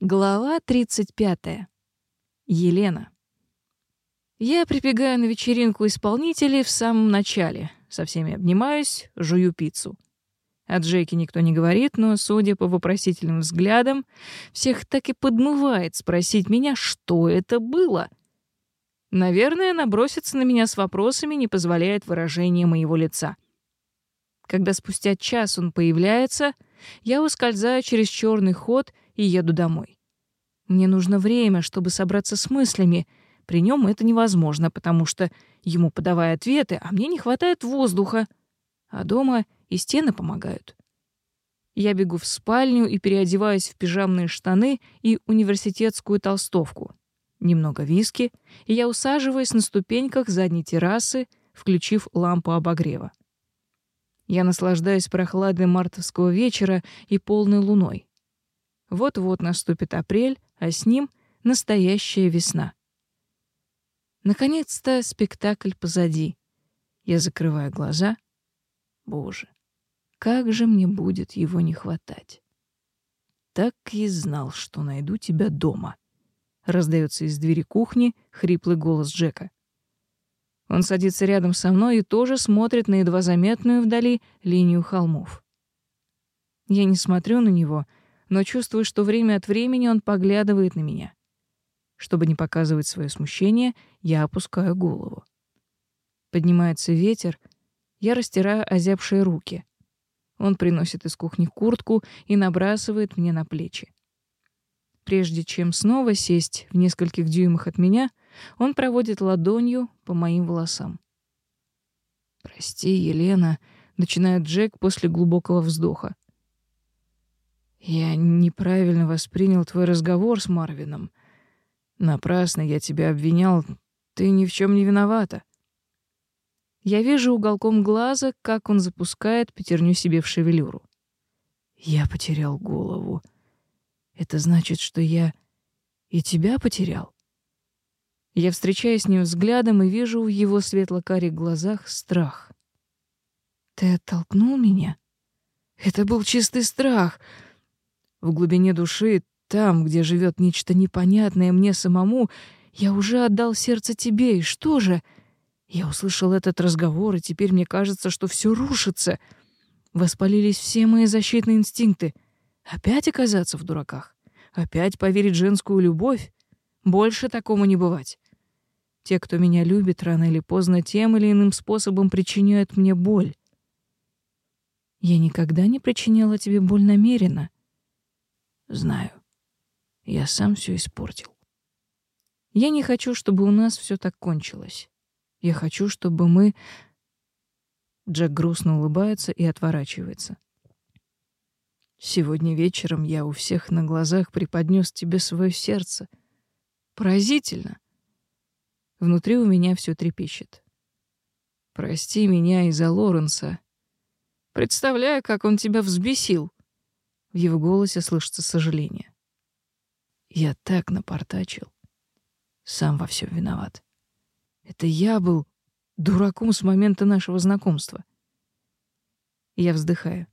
Глава 35. Елена. Я прибегаю на вечеринку исполнителей в самом начале. Со всеми обнимаюсь, жую пиццу. О Джеке никто не говорит, но, судя по вопросительным взглядам, всех так и подмывает спросить меня, что это было. Наверное, наброситься на меня с вопросами не позволяет выражение моего лица — когда спустя час он появляется, я ускользаю через черный ход и еду домой. Мне нужно время, чтобы собраться с мыслями. При нем это невозможно, потому что ему подавая ответы, а мне не хватает воздуха. А дома и стены помогают. Я бегу в спальню и переодеваюсь в пижамные штаны и университетскую толстовку. Немного виски, и я усаживаюсь на ступеньках задней террасы, включив лампу обогрева. Я наслаждаюсь прохладой мартовского вечера и полной луной. Вот-вот наступит апрель, а с ним настоящая весна. Наконец-то спектакль позади. Я закрываю глаза. Боже, как же мне будет его не хватать. Так и знал, что найду тебя дома. Раздается из двери кухни хриплый голос Джека. Он садится рядом со мной и тоже смотрит на едва заметную вдали линию холмов. Я не смотрю на него, но чувствую, что время от времени он поглядывает на меня. Чтобы не показывать свое смущение, я опускаю голову. Поднимается ветер, я растираю озябшие руки. Он приносит из кухни куртку и набрасывает мне на плечи. Прежде чем снова сесть в нескольких дюймах от меня — он проводит ладонью по моим волосам. «Прости, Елена», — начинает Джек после глубокого вздоха. «Я неправильно воспринял твой разговор с Марвином. Напрасно я тебя обвинял. Ты ни в чем не виновата». Я вижу уголком глаза, как он запускает пятерню себе в шевелюру. Я потерял голову. Это значит, что я и тебя потерял? Я встречаюсь с ним взглядом и вижу в его светло-карих глазах страх. Ты оттолкнул меня? Это был чистый страх. В глубине души, там, где живет нечто непонятное мне самому, я уже отдал сердце тебе, и что же? Я услышал этот разговор, и теперь мне кажется, что все рушится. Воспалились все мои защитные инстинкты. Опять оказаться в дураках? Опять поверить женскую любовь? Больше такому не бывать. Те, кто меня любит, рано или поздно тем или иным способом причиняют мне боль. Я никогда не причиняла тебе боль намеренно. Знаю. Я сам все испортил. Я не хочу, чтобы у нас все так кончилось. Я хочу, чтобы мы Джек грустно улыбается и отворачивается. Сегодня вечером я у всех на глазах преподнес тебе свое сердце Поразительно. Внутри у меня все трепещет. Прости меня из-за Лоренса. Представляю, как он тебя взбесил. В его голосе слышится сожаление. Я так напортачил. Сам во всем виноват. Это я был дураком с момента нашего знакомства. Я вздыхаю.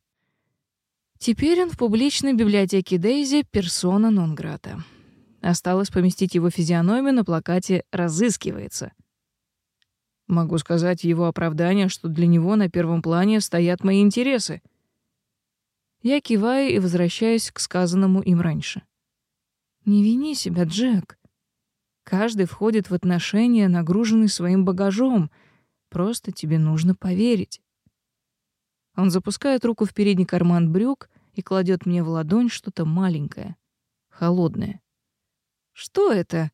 Теперь он в публичной библиотеке Дейзи персона нон-грата. Осталось поместить его физиономию на плакате «Разыскивается». Могу сказать его оправдание, что для него на первом плане стоят мои интересы. Я киваю и возвращаюсь к сказанному им раньше. Не вини себя, Джек. Каждый входит в отношения, нагруженный своим багажом. Просто тебе нужно поверить. Он запускает руку в передний карман брюк и кладет мне в ладонь что-то маленькое, холодное. Что это?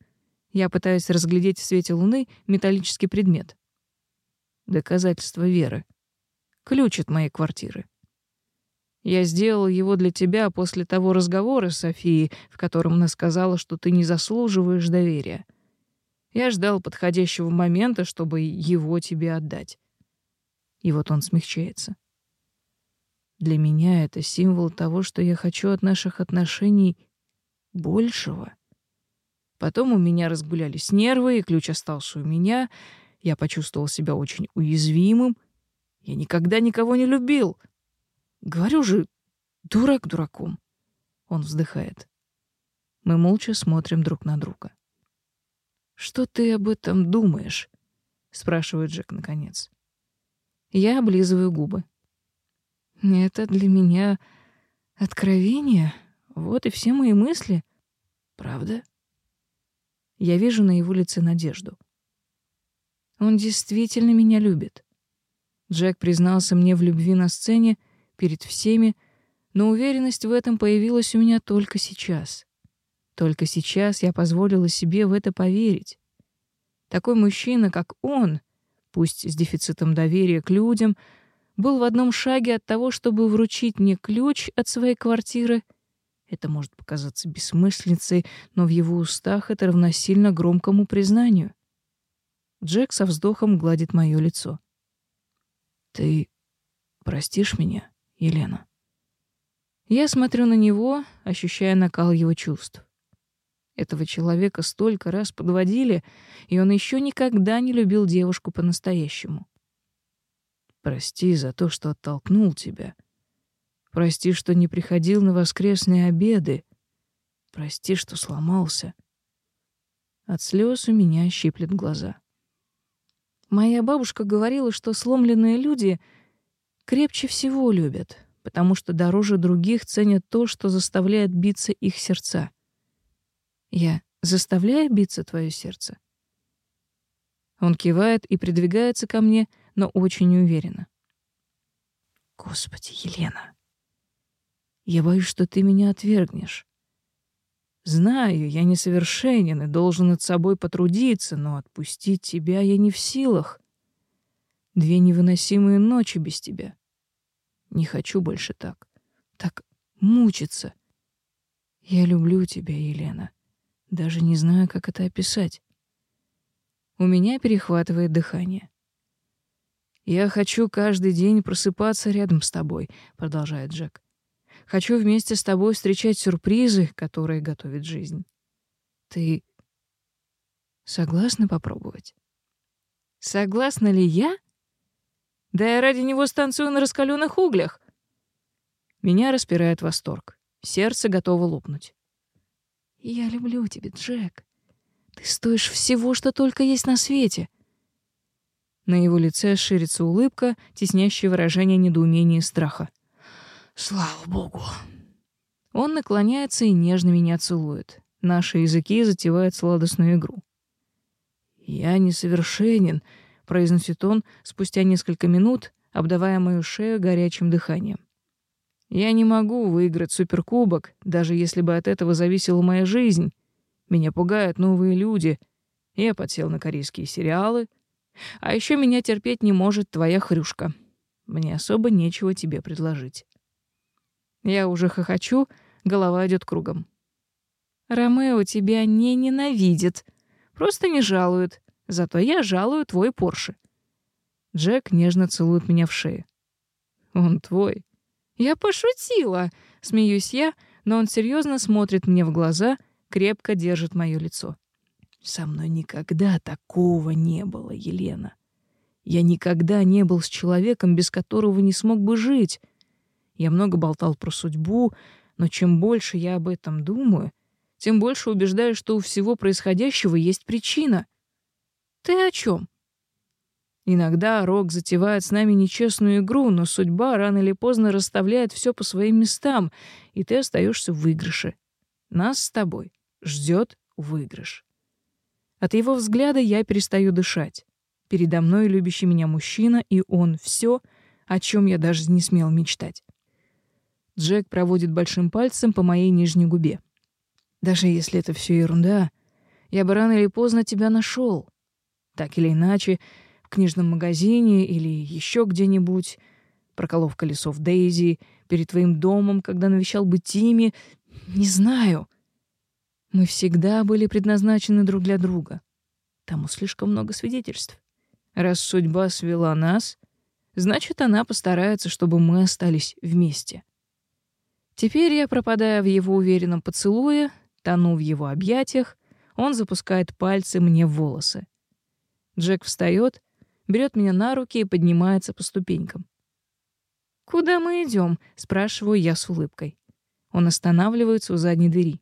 Я пытаюсь разглядеть в свете луны металлический предмет. Доказательство веры. Ключ от моей квартиры. Я сделал его для тебя после того разговора с Софией, в котором она сказала, что ты не заслуживаешь доверия. Я ждал подходящего момента, чтобы его тебе отдать. И вот он смягчается. Для меня это символ того, что я хочу от наших отношений большего. Потом у меня разгулялись нервы, и ключ остался у меня. Я почувствовал себя очень уязвимым. Я никогда никого не любил. Говорю же, дурак дураком. Он вздыхает. Мы молча смотрим друг на друга. «Что ты об этом думаешь?» — спрашивает Джек наконец. Я облизываю губы. «Это для меня откровение. Вот и все мои мысли. Правда?» Я вижу на его лице надежду. Он действительно меня любит. Джек признался мне в любви на сцене перед всеми, но уверенность в этом появилась у меня только сейчас. Только сейчас я позволила себе в это поверить. Такой мужчина, как он, пусть с дефицитом доверия к людям, был в одном шаге от того, чтобы вручить мне ключ от своей квартиры — это может показаться бессмыслицей, но в его устах это равносильно громкому признанию. Джек со вздохом гладит мое лицо. «Ты простишь меня, Елена?» Я смотрю на него, ощущая накал его чувств. Этого человека столько раз подводили, и он еще никогда не любил девушку по-настоящему. «Прости за то, что оттолкнул тебя», Прости, что не приходил на воскресные обеды. Прости, что сломался. От слез у меня щиплет глаза. Моя бабушка говорила, что сломленные люди крепче всего любят, потому что дороже других ценят то, что заставляет биться их сердца. Я заставляю биться твое сердце? Он кивает и придвигается ко мне, но очень уверенно. Господи, Елена. Я боюсь, что ты меня отвергнешь. Знаю, я несовершенен и должен над собой потрудиться, но отпустить тебя я не в силах. Две невыносимые ночи без тебя. Не хочу больше так. Так мучиться. Я люблю тебя, Елена. Даже не знаю, как это описать. У меня перехватывает дыхание. Я хочу каждый день просыпаться рядом с тобой, продолжает Джек. Хочу вместе с тобой встречать сюрпризы, которые готовит жизнь. Ты согласна попробовать? Согласна ли я? Да я ради него станцую на раскаленных углях. Меня распирает восторг. Сердце готово лопнуть. Я люблю тебя, Джек. Ты стоишь всего, что только есть на свете. На его лице ширится улыбка, теснящая выражение недоумения и страха. Слава Богу. Он наклоняется и нежно меня целует. Наши языки затевают сладостную игру. «Я несовершенен», — произносит он спустя несколько минут, обдавая мою шею горячим дыханием. «Я не могу выиграть суперкубок, даже если бы от этого зависела моя жизнь. Меня пугают новые люди. Я подсел на корейские сериалы. А еще меня терпеть не может твоя хрюшка. Мне особо нечего тебе предложить». Я уже хохочу, голова идет кругом. Ромео тебя не ненавидит. Просто не жалует. Зато я жалую твой Порше. Джек нежно целует меня в шею. Он твой. Я пошутила, смеюсь я, но он серьезно смотрит мне в глаза, крепко держит мое лицо. Со мной никогда такого не было, Елена. Я никогда не был с человеком, без которого не смог бы жить. Я много болтал про судьбу, но чем больше я об этом думаю, тем больше убеждаюсь, что у всего происходящего есть причина. Ты о чем? Иногда Рок затевает с нами нечестную игру, но судьба рано или поздно расставляет все по своим местам, и ты остаешься в выигрыше. Нас с тобой ждет выигрыш. От его взгляда я перестаю дышать. Передо мной любящий меня мужчина, и он все, о чем я даже не смел мечтать. Джек проводит большим пальцем по моей нижней губе. «Даже если это все ерунда, я бы рано или поздно тебя нашел. Так или иначе, в книжном магазине или еще где-нибудь, проколов колесо в Дейзи, перед твоим домом, когда навещал бы Тими, не знаю. Мы всегда были предназначены друг для друга. Тому слишком много свидетельств. Раз судьба свела нас, значит, она постарается, чтобы мы остались вместе. Теперь я пропадаю в его уверенном поцелуе, тону в его объятиях, он запускает пальцы мне в волосы. Джек встает, берет меня на руки и поднимается по ступенькам. «Куда мы идем?» — спрашиваю я с улыбкой. Он останавливается у задней двери.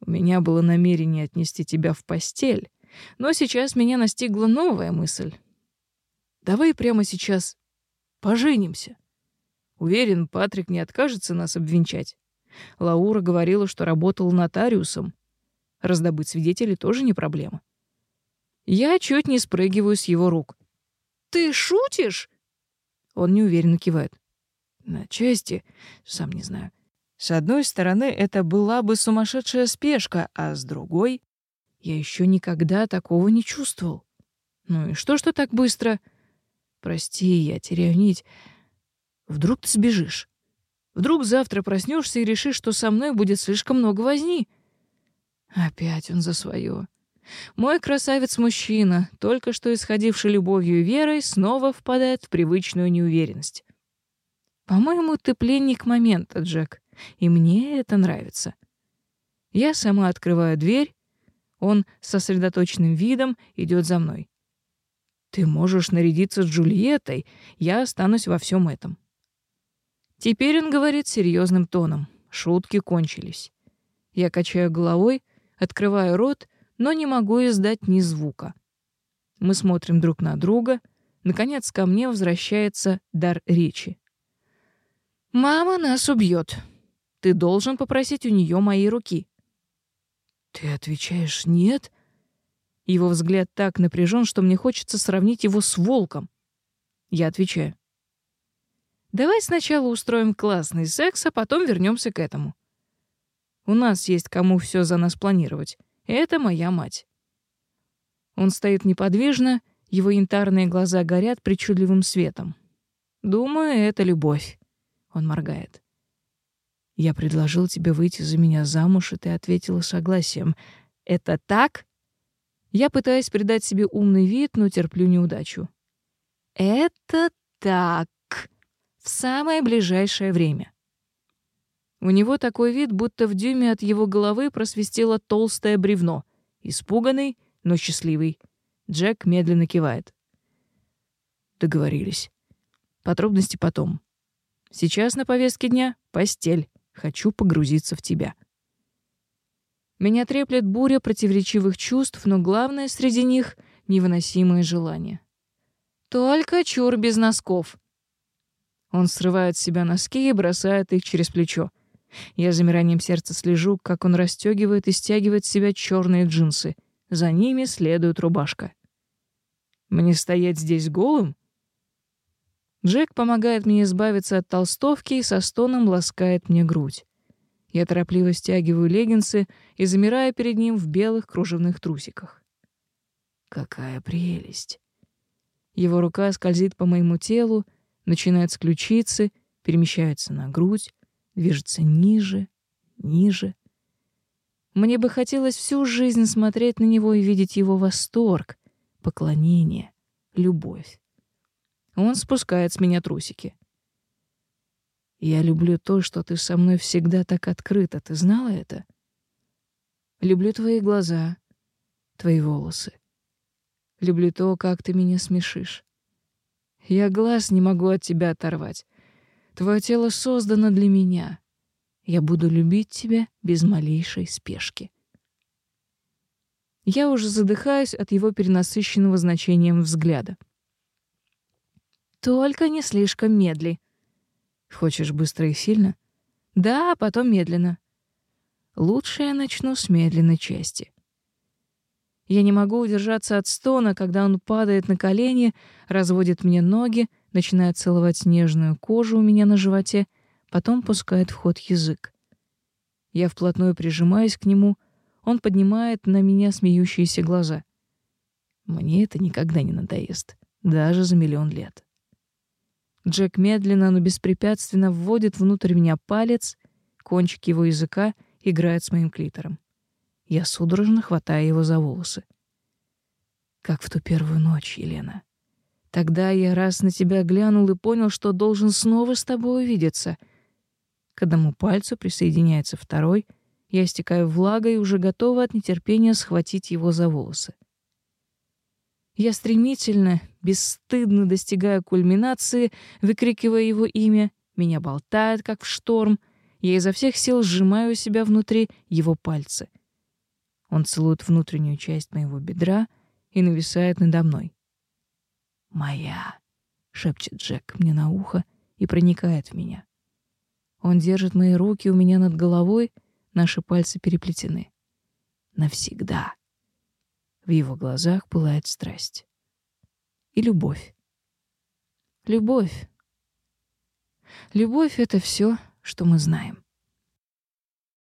«У меня было намерение отнести тебя в постель, но сейчас меня настигла новая мысль. Давай прямо сейчас поженимся». Уверен, Патрик не откажется нас обвенчать. Лаура говорила, что работала нотариусом. Раздобыть свидетелей тоже не проблема. Я чуть не спрыгиваю с его рук. «Ты шутишь?» Он неуверенно кивает. «На части, сам не знаю. С одной стороны, это была бы сумасшедшая спешка, а с другой — я еще никогда такого не чувствовал. Ну и что, что так быстро? Прости, я теряю нить». Вдруг ты сбежишь. Вдруг завтра проснешься и решишь, что со мной будет слишком много возни. Опять он за свое. Мой красавец-мужчина, только что исходивший любовью и верой, снова впадает в привычную неуверенность. По-моему, ты пленник момента, Джек, и мне это нравится. Я сама открываю дверь, он с сосредоточенным видом идет за мной. Ты можешь нарядиться с Джульеттой, я останусь во всем этом. Теперь он говорит серьезным тоном. Шутки кончились. Я качаю головой, открываю рот, но не могу издать ни звука. Мы смотрим друг на друга. Наконец ко мне возвращается дар речи. «Мама нас убьет. Ты должен попросить у нее мои руки». «Ты отвечаешь «нет»?» Его взгляд так напряжен, что мне хочется сравнить его с волком. Я отвечаю. Давай сначала устроим классный секс, а потом вернемся к этому. У нас есть кому все за нас планировать. Это моя мать. Он стоит неподвижно, его янтарные глаза горят причудливым светом. Думаю, это любовь. Он моргает. Я предложил тебе выйти за меня замуж, и ты ответила согласием. Это так? Я пытаюсь придать себе умный вид, но терплю неудачу. Это так в самое ближайшее время. У него такой вид, будто в дюйме от его головы просвистело толстое бревно. Испуганный, но счастливый. Джек медленно кивает. Договорились. Подробности потом. Сейчас на повестке дня постель. Хочу погрузиться в тебя. Меня треплет буря противоречивых чувств, но главное среди них — невыносимое желание. Только чур без носков. Он срывает с себя носки и бросает их через плечо. Я замиранием сердца слежу, как он расстегивает и стягивает с себя черные джинсы. За ними следует рубашка. Мне стоять здесь голым? Джек помогает мне избавиться от толстовки и со стоном ласкает мне грудь. Я торопливо стягиваю леггинсы и замираю перед ним в белых кружевных трусиках. Какая прелесть! Его рука скользит по моему телу, начинает с ключицы, перемещается на грудь, движется ниже, ниже. Мне бы хотелось всю жизнь смотреть на него и видеть его восторг, поклонение, любовь. Он спускает с меня трусики. Я люблю то, что ты со мной всегда так открыта. Ты знала это? Люблю твои глаза, твои волосы. Люблю то, как ты меня смешишь. Я глаз не могу от тебя оторвать. Твое тело создано для меня. Я буду любить тебя без малейшей спешки. Я уже задыхаюсь от его перенасыщенного значением взгляда. Только не слишком медли. Хочешь быстро и сильно? Да, а потом медленно. Лучше я начну с медленной части. Я не могу удержаться от стона, когда он падает на колени, разводит мне ноги, начинает целовать нежную кожу у меня на животе, потом пускает в ход язык. Я вплотную прижимаюсь к нему, он поднимает на меня смеющиеся глаза. Мне это никогда не надоест, даже за миллион лет. Джек медленно, но беспрепятственно вводит внутрь меня палец, кончик его языка играет с моим клитором. Я судорожно хватаю его за волосы. «Как в ту первую ночь, Елена. Тогда я раз на тебя глянул и понял, что должен снова с тобой увидеться». К одному пальцу присоединяется второй, я истекаю влагой и уже готова от нетерпения схватить его за волосы. Я стремительно, бесстыдно достигаю кульминации, выкрикивая его имя. Меня болтает, как в шторм. Я изо всех сил сжимаю у себя внутри его пальцы — он целует внутреннюю часть моего бедра и нависает надо мной. «Моя!» — шепчет Джек мне на ухо и проникает в меня. Он держит мои руки у меня над головой, наши пальцы переплетены. Навсегда. В его глазах пылает страсть. И любовь. Любовь. Любовь — это все, что мы знаем.